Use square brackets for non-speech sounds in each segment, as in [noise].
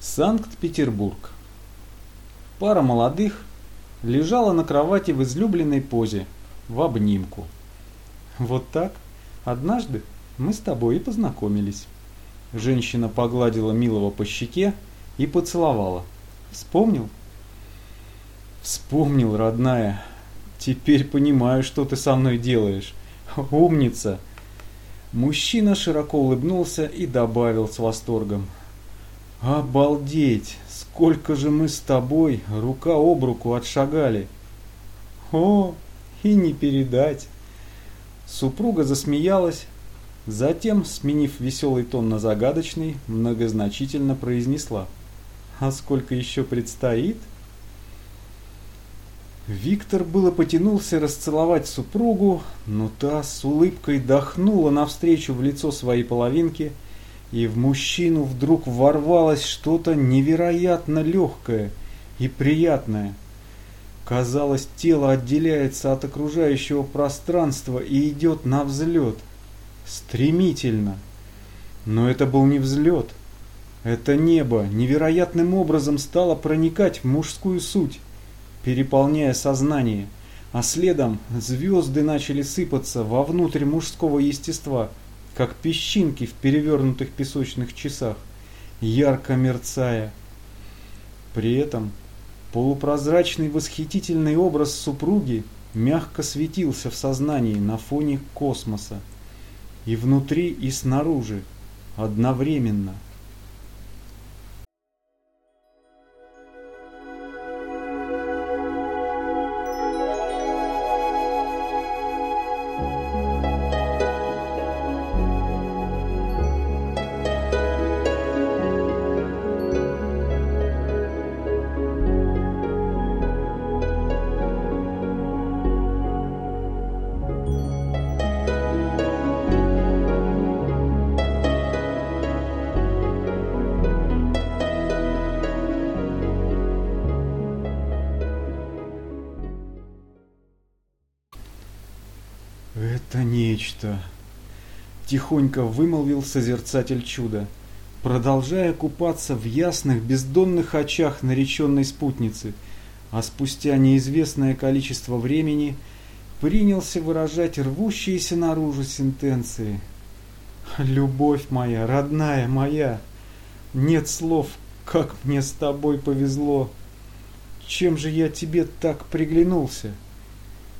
Санкт-Петербург. Пара молодых лежала на кровати в излюбленной позе, в обнимку. Вот так однажды мы с тобой и познакомились. Женщина погладила Милого по щеке и поцеловала. Вспомнил? Вспомнил, родная. Теперь понимаю, что ты со мной делаешь. Умница. Мужчина широко улыбнулся и добавил с восторгом. Обалдеть! Сколько же мы с тобой рука об руку отшагали! О, и не передать! Супруга засмеялась, затем, сменив веселый тон на загадочный, многозначительно произнесла. А сколько еще предстоит? Виктор было потянулся расцеловать супругу, но та с улыбкой дохнула навстречу в лицо своей половинки – и в мужчину вдруг ворвалось что-то невероятно легкое и приятное. Казалось, тело отделяется от окружающего пространства и идет на взлет. Стремительно. Но это был не взлет. Это небо невероятным образом стало проникать в мужскую суть, переполняя сознание, а следом звезды начали сыпаться вовнутрь мужского естества – как песчинки в перевернутых песочных часах, ярко мерцая. При этом полупрозрачный восхитительный образ супруги мягко светился в сознании на фоне космоса. И внутри, и снаружи, одновременно – Тихонько вымолвил созерцатель чуда, продолжая купаться в ясных бездонных очах нареченной спутницы, а спустя неизвестное количество времени принялся выражать рвущиеся наружу сентенции. «Любовь моя, родная моя, нет слов, как мне с тобой повезло! Чем же я тебе так приглянулся?»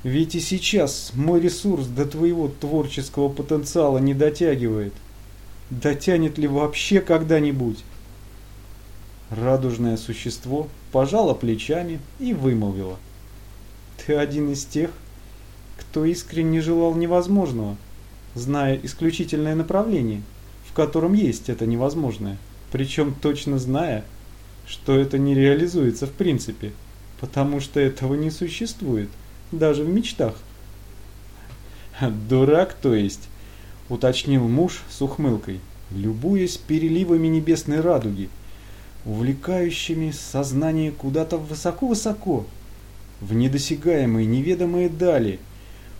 Ведь и сейчас мой ресурс до твоего творческого потенциала не дотягивает. Дотянет ли вообще когда-нибудь? Радужное существо пожало плечами и вымолвило. Ты один из тех, кто искренне желал невозможного, зная исключительное направление, в котором есть это невозможное, причем точно зная, что это не реализуется в принципе, потому что этого не существует даже в мечтах. Дурак, то есть, уточнил муж с ухмылкой, любуясь переливами небесной радуги, увлекающими сознание куда-то высоко-высоко, в недосягаемые неведомые дали.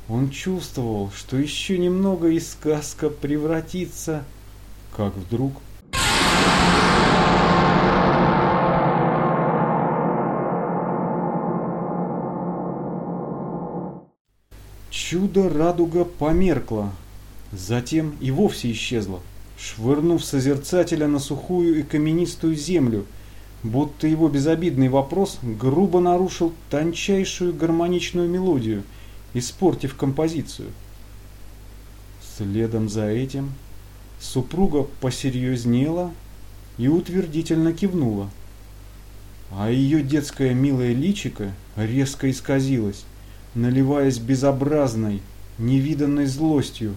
Он чувствовал, что еще немного и сказка превратится, как вдруг Чудо-радуга померкла, затем и вовсе исчезла, швырнув созерцателя на сухую и каменистую землю, будто его безобидный вопрос грубо нарушил тончайшую гармоничную мелодию, испортив композицию. Следом за этим супруга посерьезнела и утвердительно кивнула, а ее детское милое личико резко исказилось наливаясь безобразной, невиданной злостью.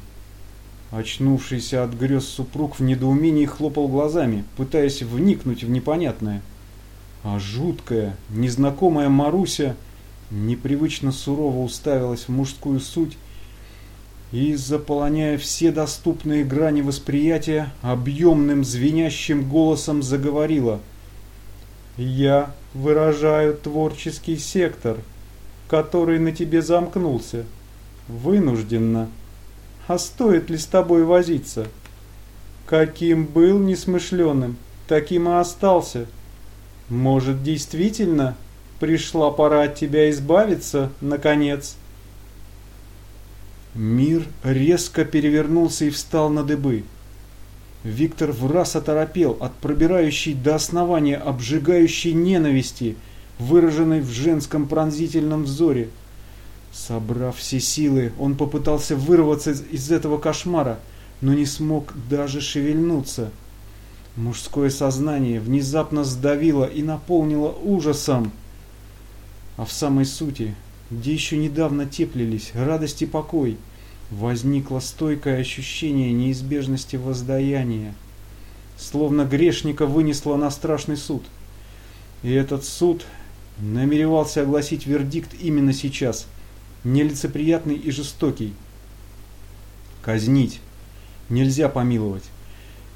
Очнувшийся от грез супруг в недоумении хлопал глазами, пытаясь вникнуть в непонятное. А жуткая, незнакомая Маруся непривычно сурово уставилась в мужскую суть и, заполоняя все доступные грани восприятия, объемным звенящим голосом заговорила. «Я выражаю творческий сектор» который на тебе замкнулся. Вынужденно. А стоит ли с тобой возиться? Каким был несмышленым, таким и остался. Может, действительно пришла пора от тебя избавиться, наконец?» Мир резко перевернулся и встал на дыбы. Виктор в раз оторопел от пробирающей до основания обжигающей ненависти, выраженной в женском пронзительном взоре. Собрав все силы, он попытался вырваться из, этого кошмара, но не смог даже шевельнуться. Мужское сознание внезапно сдавило и наполнило ужасом. А в самой сути, где еще недавно теплились радость и покой, возникло стойкое ощущение неизбежности воздаяния. Словно грешника вынесло на страшный суд. И этот суд намеревался огласить вердикт именно сейчас, нелицеприятный и жестокий. Казнить. Нельзя помиловать.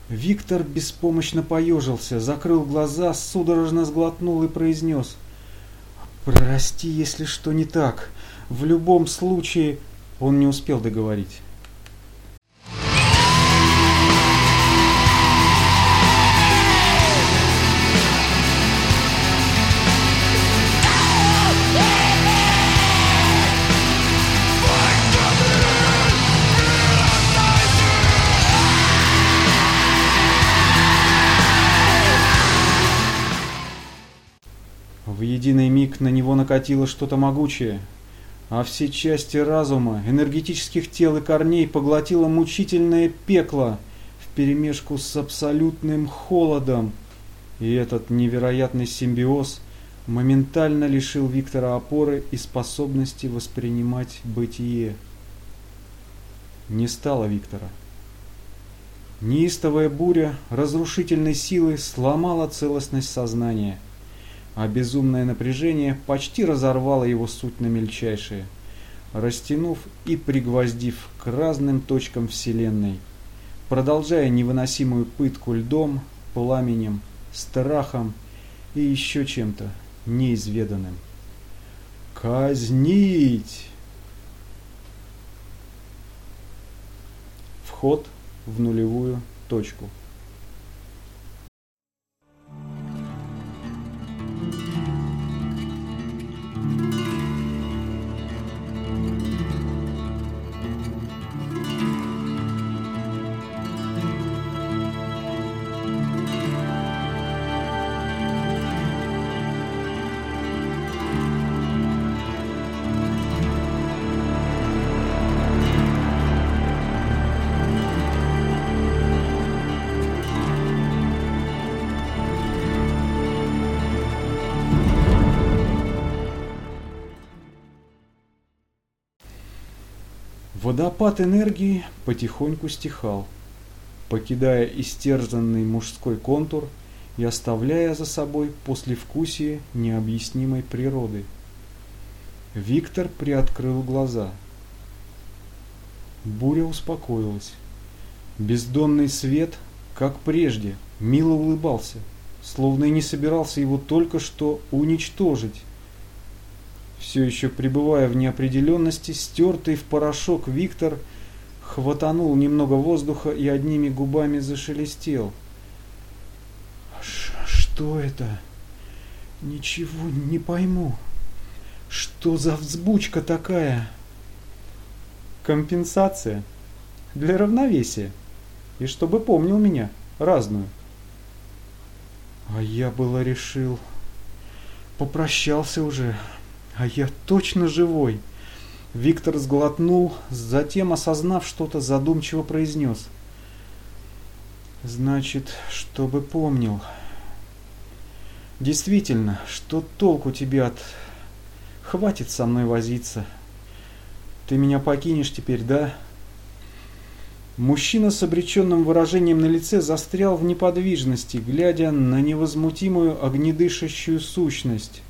Виктор беспомощно поежился, закрыл глаза, судорожно сглотнул и произнес. «Прости, если что не так. В любом случае...» Он не успел договорить. В единый миг на него накатило что-то могучее, а все части разума, энергетических тел и корней поглотило мучительное пекло вперемешку с абсолютным холодом. И этот невероятный симбиоз моментально лишил Виктора опоры и способности воспринимать бытие. Не стало Виктора. Неистовая буря разрушительной силы сломала целостность сознания – а безумное напряжение почти разорвало его суть на мельчайшие, растянув и пригвоздив к разным точкам Вселенной, продолжая невыносимую пытку льдом, пламенем, страхом и еще чем-то неизведанным. Казнить! Вход в нулевую точку. Водопад энергии потихоньку стихал, покидая истерзанный мужской контур и оставляя за собой послевкусие необъяснимой природы. Виктор приоткрыл глаза. Буря успокоилась. Бездонный свет, как прежде, мило улыбался, словно и не собирался его только что уничтожить все еще пребывая в неопределенности, стертый в порошок Виктор хватанул немного воздуха и одними губами зашелестел. «Что это? Ничего не пойму. Что за взбучка такая?» «Компенсация. Для равновесия. И чтобы помнил меня, разную». А я было решил... Попрощался уже, а я точно живой. Виктор сглотнул, затем, осознав что-то, задумчиво произнес. Значит, чтобы помнил. Действительно, что толку тебе от... Хватит со мной возиться. Ты меня покинешь теперь, да? Мужчина с обреченным выражением на лице застрял в неподвижности, глядя на невозмутимую огнедышащую сущность.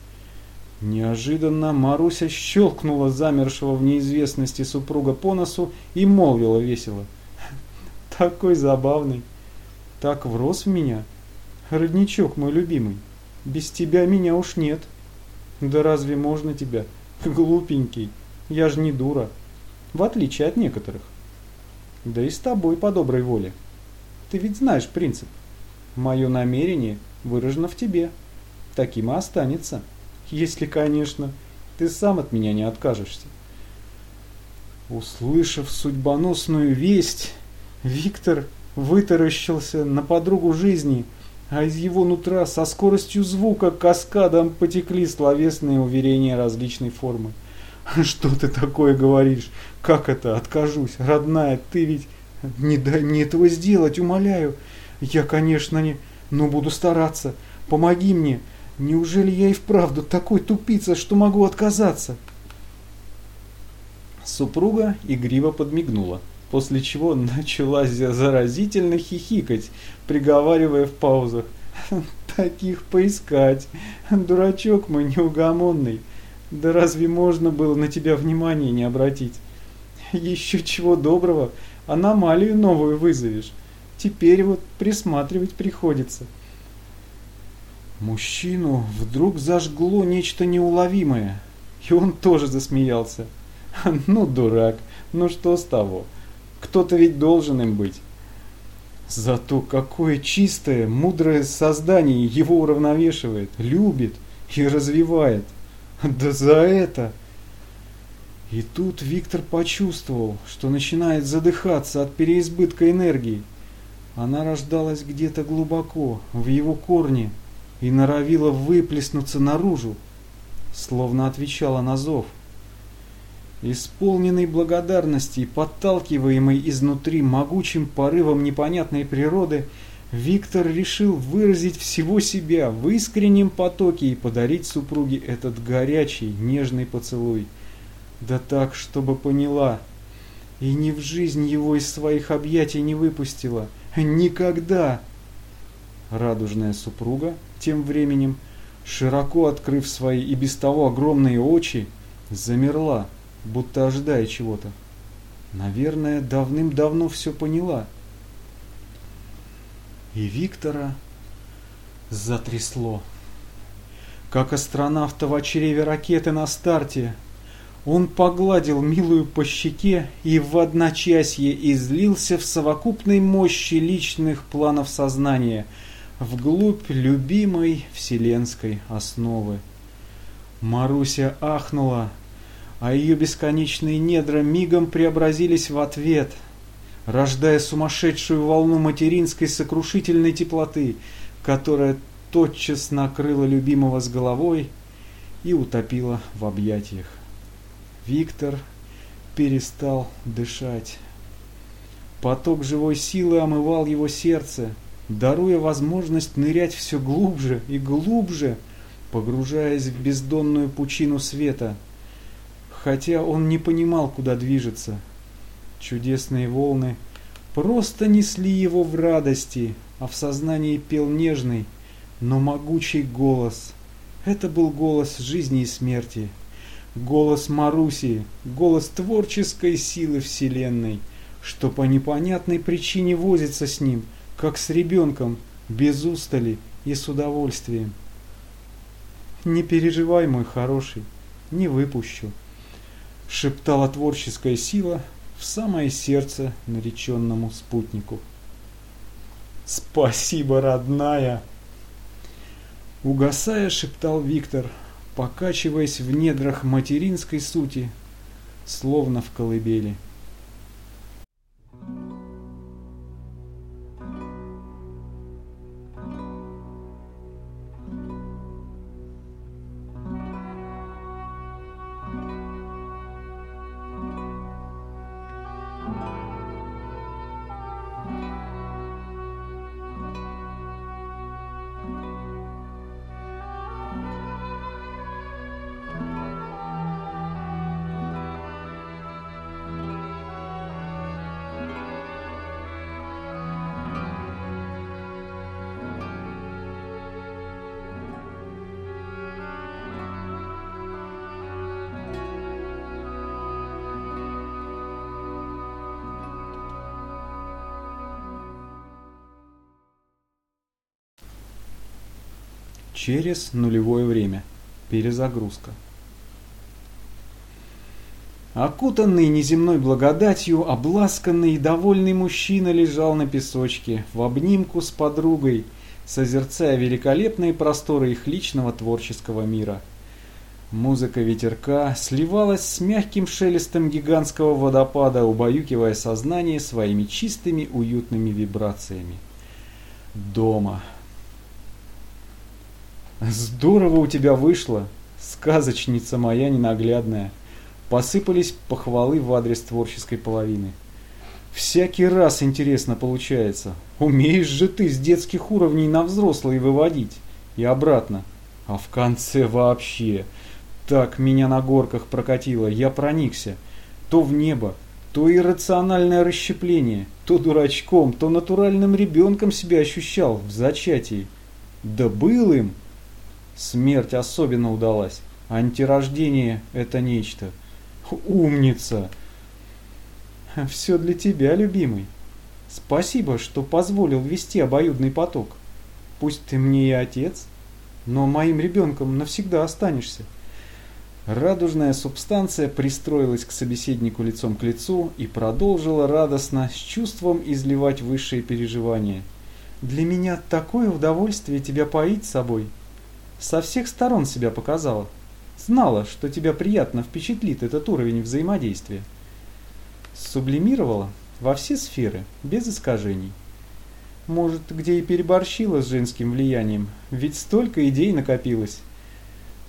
Неожиданно Маруся щелкнула замершего в неизвестности супруга по носу и молвила весело. [laughs] «Такой забавный! Так врос в меня! Родничок мой любимый! Без тебя меня уж нет! Да разве можно тебя? Глупенький! Я ж не дура! В отличие от некоторых! Да и с тобой по доброй воле! Ты ведь знаешь принцип! Мое намерение выражено в тебе. Таким и останется. Если, конечно, ты сам от меня не откажешься. Услышав судьбоносную весть, Виктор вытаращился на подругу жизни, а из его нутра со скоростью звука каскадом потекли словесные уверения различной формы. [laughs] «Что ты такое говоришь? Как это? Откажусь. Родная, ты ведь... Не дай мне этого сделать, умоляю. Я, конечно, не... Но буду стараться. Помоги мне. Неужели я и вправду такой тупица, что могу отказаться?» Супруга игриво подмигнула, после чего начала заразительно хихикать, приговаривая в паузах. [laughs] «Таких поискать! Дурачок мой неугомонный! Да разве можно было на тебя внимание не обратить? Еще чего доброго, аномалию новую вызовешь. Теперь вот присматривать приходится». Мужчину вдруг зажгло нечто неуловимое, и он тоже засмеялся. [laughs] Ну, дурак, ну что с того? Кто-то ведь должен им быть. Зато какое чистое, мудрое создание его уравновешивает, любит и развивает. Да за это... И тут Виктор почувствовал, что начинает задыхаться от переизбытка энергии. Она рождалась где-то глубоко, в его корне, и норовила выплеснуться наружу, словно отвечала на зов. Исполненный благодарности и подталкиваемый изнутри могучим порывом непонятной природы, Виктор решил выразить всего себя в искреннем потоке и подарить супруге этот горячий, нежный поцелуй. Да так, чтобы поняла. И ни в жизнь его из своих объятий не выпустила. Никогда! Радужная супруга, тем временем, широко открыв свои и без того огромные очи, замерла будто ожидая чего-то. Наверное, давным-давно все поняла. И Виктора затрясло. Как астронавта в чреве ракеты на старте, он погладил милую по щеке и в одночасье излился в совокупной мощи личных планов сознания, вглубь любимой вселенской основы. Маруся ахнула, а ее бесконечные недра мигом преобразились в ответ, рождая сумасшедшую волну материнской сокрушительной теплоты, которая тотчас накрыла любимого с головой и утопила в объятиях. Виктор перестал дышать. Поток живой силы омывал его сердце, даруя возможность нырять все глубже и глубже, погружаясь в бездонную пучину света – хотя он не понимал, куда движется. Чудесные волны просто несли его в радости, а в сознании пел нежный, но могучий голос. Это был голос жизни и смерти, голос Маруси, голос творческой силы Вселенной, что по непонятной причине возится с ним, как с ребенком, без устали и с удовольствием. Не переживай, мой хороший, не выпущу шептала творческая сила в самое сердце нареченному спутнику. «Спасибо, родная!» Угасая, шептал Виктор, покачиваясь в недрах материнской сути, словно в колыбели. Через нулевое время. Перезагрузка. Окутанный неземной благодатью, обласканный и довольный мужчина лежал на песочке в обнимку с подругой, созерцая великолепные просторы их личного творческого мира. Музыка ветерка сливалась с мягким шелестом гигантского водопада, убаюкивая сознание своими чистыми уютными вибрациями. Дома. Здорово у тебя вышло, сказочница моя ненаглядная. Посыпались похвалы в адрес творческой половины. Всякий раз интересно получается. Умеешь же ты с детских уровней на взрослые выводить. И обратно. А в конце вообще. Так меня на горках прокатило, я проникся. То в небо, то иррациональное расщепление, то дурачком, то натуральным ребенком себя ощущал в зачатии. Да был им! Смерть особенно удалась. Антирождение – это нечто. Умница! Все для тебя, любимый. Спасибо, что позволил вести обоюдный поток. Пусть ты мне и отец, но моим ребенком навсегда останешься. Радужная субстанция пристроилась к собеседнику лицом к лицу и продолжила радостно, с чувством изливать высшие переживания. «Для меня такое удовольствие тебя поить собой. Со всех сторон себя показала. Знала, что тебя приятно впечатлит этот уровень взаимодействия. Сублимировала во все сферы, без искажений. Может, где и переборщила с женским влиянием, ведь столько идей накопилось.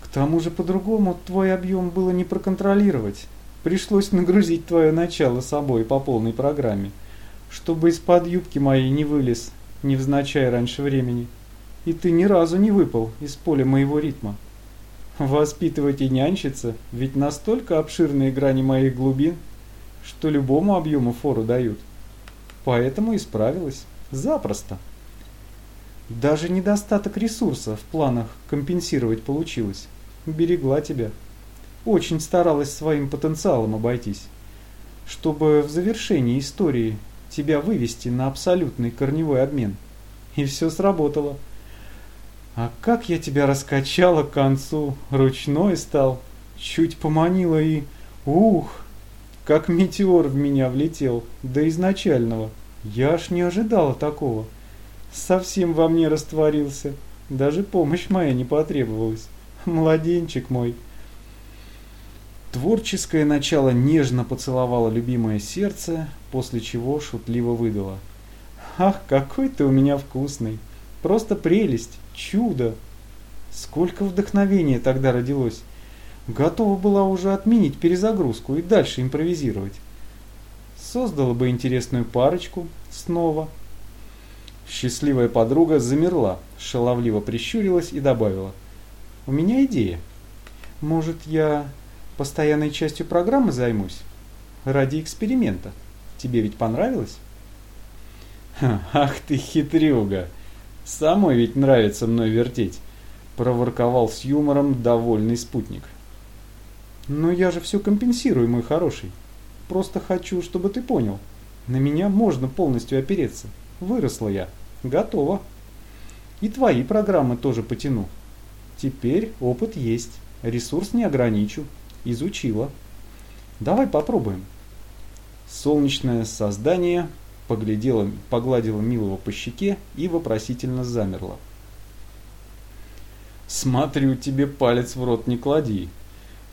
К тому же по-другому твой объем было не проконтролировать. Пришлось нагрузить твое начало собой по полной программе, чтобы из-под юбки моей не вылез, невзначай раньше времени. И ты ни разу не выпал из поля моего ритма. Воспитывать и нянчиться, ведь настолько обширные грани моих глубин, что любому объему фору дают. Поэтому и справилась. Запросто. Даже недостаток ресурса в планах компенсировать получилось берегла тебя. Очень старалась своим потенциалом обойтись, чтобы в завершении истории тебя вывести на абсолютный корневой обмен. И все сработало. А как я тебя раскачала к концу, ручной стал, чуть поманила и... Ух! Как метеор в меня влетел, до изначального. Я аж не ожидала такого. Совсем во мне растворился. Даже помощь моя не потребовалась младенчик мой. Творческое начало нежно поцеловало любимое сердце, после чего шутливо выдало. «Ах, какой ты у меня вкусный! Просто прелесть, чудо!» Сколько вдохновения тогда родилось! Готова была уже отменить перезагрузку и дальше импровизировать. Создала бы интересную парочку снова. Счастливая подруга замерла, шаловливо прищурилась и добавила – у меня идея. Может, я постоянной частью программы займусь? Ради эксперимента. Тебе ведь понравилось? Ах ты хитрюга! Самой ведь нравится мной вертеть, проворковал с юмором довольный спутник. Но я же все компенсирую, мой хороший. Просто хочу, чтобы ты понял. На меня можно полностью опереться. Выросла я. Готова. И твои программы тоже потяну. Теперь опыт есть, ресурс не ограничу, изучила. Давай попробуем. Солнечное создание поглядело, погладило Милого по щеке и вопросительно замерло. «Смотрю, тебе палец в рот не клади.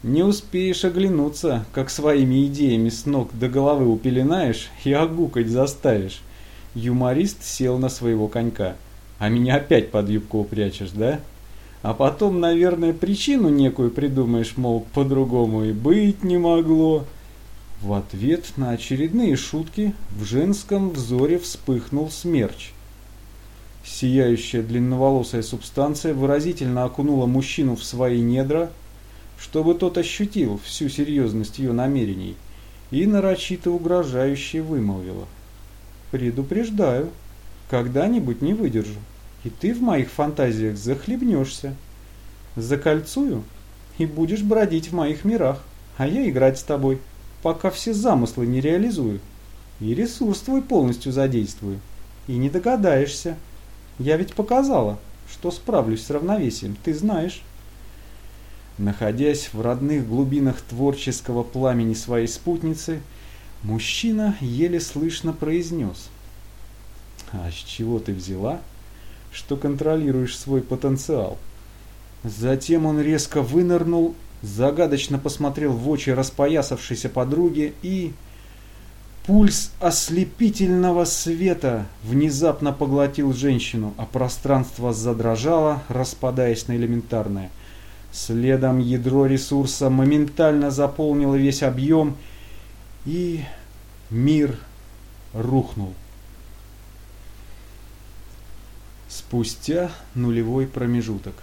Не успеешь оглянуться, как своими идеями с ног до головы упеленаешь и огукать заставишь». Юморист сел на своего конька. «А меня опять под юбку упрячешь, да?» А потом, наверное, причину некую придумаешь, мол, по-другому и быть не могло. В ответ на очередные шутки в женском взоре вспыхнул смерч. Сияющая длинноволосая субстанция выразительно окунула мужчину в свои недра, чтобы тот ощутил всю серьезность ее намерений, и нарочито угрожающе вымолвила. «Предупреждаю, когда-нибудь не выдержу» и ты в моих фантазиях захлебнешься. Закольцую и будешь бродить в моих мирах, а я играть с тобой, пока все замыслы не реализую. И ресурс твой полностью задействую. И не догадаешься. Я ведь показала, что справлюсь с равновесием, ты знаешь. Находясь в родных глубинах творческого пламени своей спутницы, мужчина еле слышно произнес. «А с чего ты взяла?» что контролируешь свой потенциал. Затем он резко вынырнул, загадочно посмотрел в очи распоясавшейся подруги и... Пульс ослепительного света внезапно поглотил женщину, а пространство задрожало, распадаясь на элементарное. Следом ядро ресурса моментально заполнило весь объем, и мир рухнул. Спустя нулевой промежуток.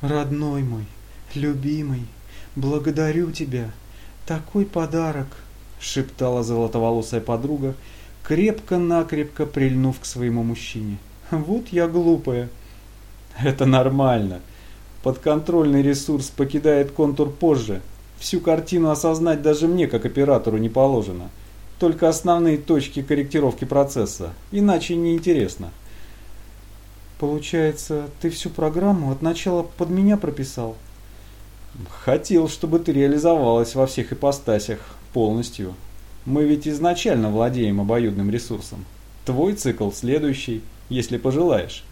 Родной мой, любимый, благодарю тебя. Такой подарок, шептала золотоволосая подруга, крепко-накрепко прильнув к своему мужчине. Вот я глупая. Это нормально. Подконтрольный ресурс покидает контур позже. Всю картину осознать даже мне, как оператору, не положено. Только основные точки корректировки процесса. Иначе неинтересно. Получается, ты всю программу от начала под меня прописал? Хотел, чтобы ты реализовалась во всех ипостасях полностью. Мы ведь изначально владеем обоюдным ресурсом. Твой цикл следующий, если пожелаешь.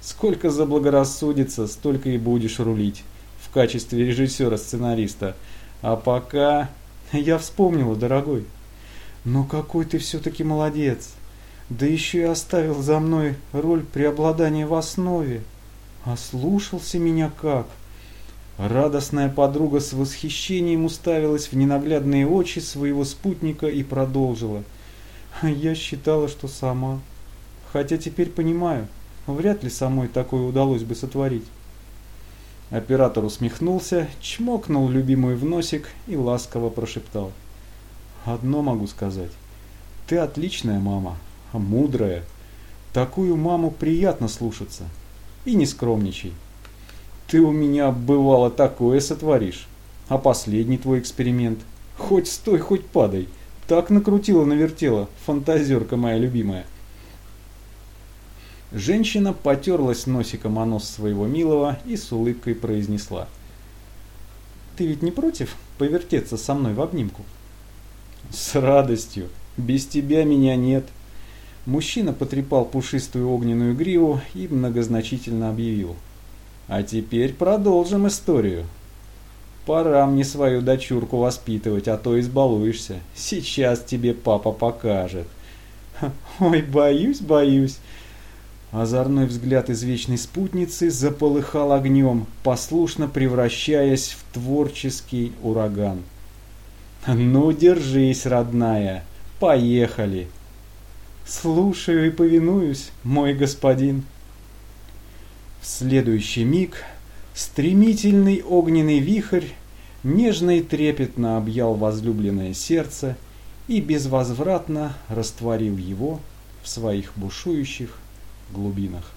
Сколько заблагорассудится, столько и будешь рулить в качестве режиссера-сценариста. А пока... [laughs] Я вспомнила, дорогой. Но какой ты все-таки молодец. Да еще и оставил за мной роль преобладания в основе. Ослушался меня как. Радостная подруга с восхищением уставилась в ненаглядные очи своего спутника и продолжила. Я считала, что сама. Хотя теперь понимаю, вряд ли самой такое удалось бы сотворить. Оператор усмехнулся, чмокнул любимую в носик и ласково прошептал. «Одно могу сказать. Ты отличная мама, мудрая. Такую маму приятно слушаться. И не скромничай. Ты у меня, бывало, такое сотворишь. А последний твой эксперимент? Хоть стой, хоть падай. Так накрутила-навертела, фантазерка моя любимая. Женщина потерлась носиком о нос своего милого и с улыбкой произнесла. «Ты ведь не против повертеться со мной в обнимку?» «С радостью. Без тебя меня нет», Мужчина потрепал пушистую огненную гриву и многозначительно объявил. «А теперь продолжим историю. Пора мне свою дочурку воспитывать, а то избалуешься. Сейчас тебе папа покажет». [laughs] «Ой, боюсь, боюсь». Озорной взгляд извечной спутницы заполыхал огнем, послушно превращаясь в творческий ураган. «Ну, держись, родная, поехали!» «Слушаю и повинуюсь, мой господин». В следующий миг стремительный огненный вихрь нежно и трепетно объял возлюбленное сердце и безвозвратно растворил его в своих бушующих глубинах.